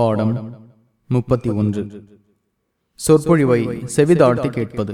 பாடம் முப்பத்தி ஒன்று. சொற்பொழிவை செவிதாழ்த்தி கேட்பது.